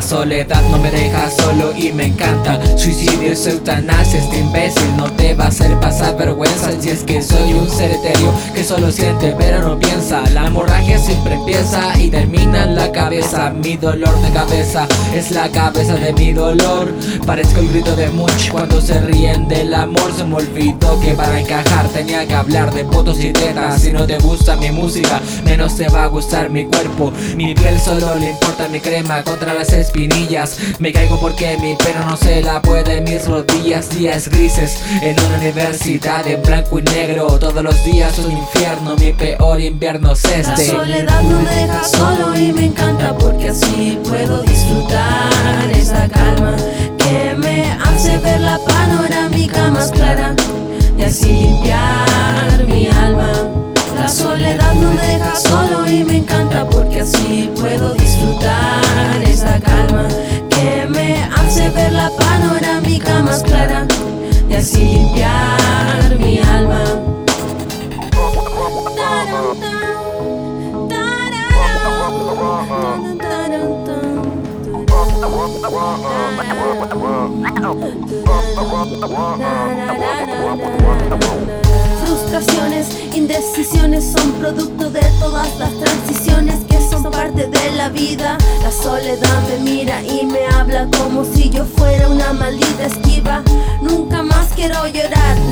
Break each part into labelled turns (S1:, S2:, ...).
S1: La soledad no me deja solo y me encanta. Suicidio es eutanasia, este imbécil no te va a hacer pasar vergüenza. Si es que soy un ser etéreo que solo siente pero no piensa. La hemorragia siempre empieza y termina en la cabeza. Mi dolor de cabeza es la cabeza de mi dolor. Parezco el grito de Munch cuando se ríen del amor. Se me olvidó que para encajar tenía que hablar de fotos y tetas. Si no te gusta mi música, menos te va a gustar mi cuerpo. Mi piel solo le importa mi crema contra las espinillas. Me caigo porque mi pelo no se la puede mis rodillas. Días grises en una universidad en blanco y negro. Todos los días un infierno, mi peor invierno es este.
S2: La soledad no me deja solo y me encanta porque así puedo disfrutar esa calma que me hace ver la panorámica más clara. Y así limpiar mi alma. Frustraciones, indecisiones son producto de todas las transiciones que son parte de la vida. La soledad me mira y me habla como si yo fuera una maldita esquiva.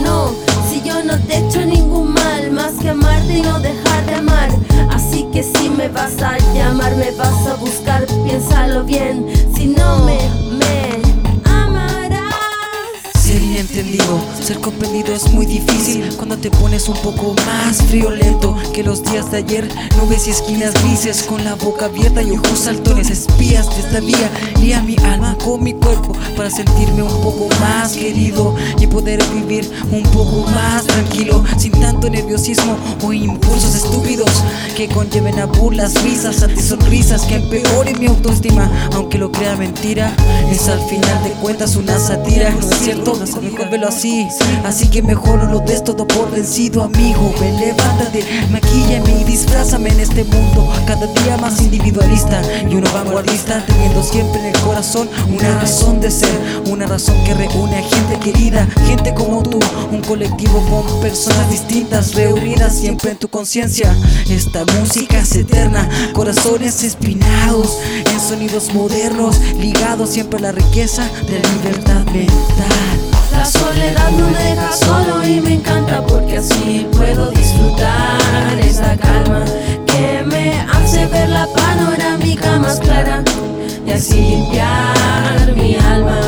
S2: No, si yo no te he hecho ningún mal, más que amarte y no dejar de amar. Así que si me vas a llamar, me vas a buscar, piénsalo bien, si no me
S3: Ser inentendido, ser comprendido es muy difícil cuando te pones un poco más frío lento que los días de ayer. Nubes y esquinas grises con la boca abierta y ojos saltones, espías de esta vía. Lía mi alma con mi cuerpo para sentirme un poco más querido y poder vivir un poco más tranquilo sin tanto nerviosismo o impulsos estúpidos que conlleven a burlas, risas, antisonrisas que empeoren mi autoestima. Aunque lo crea mentira, es al final de cuentas una sátira, ¿no es cierto? Mejor velo así, así que mejor no lo des todo por vencido, amigo. Ven, levántate, maquíllame y disfrázame en este mundo cada día más individualista y uno vanguardista, teniendo siempre en el corazón una razón de ser, una razón que reúne a gente querida, gente como tú, un colectivo con personas distintas, reunidas siempre en tu conciencia. Esta música es eterna, corazones espinados en sonidos modernos, ligados siempre a la riqueza de la libertad mental.
S2: La soledad no me deja solo y me encanta porque así la panorámica más clara y así limpiar mi alma.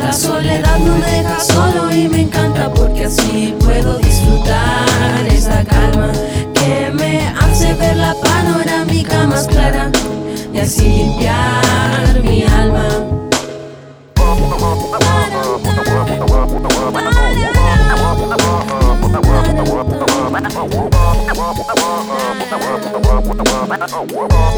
S2: La soledad no me deja solo y me encanta porque así puedo disfrutar esa calma que me hace ver la panorámica más clara y así limpiar mi alma.
S4: Wow.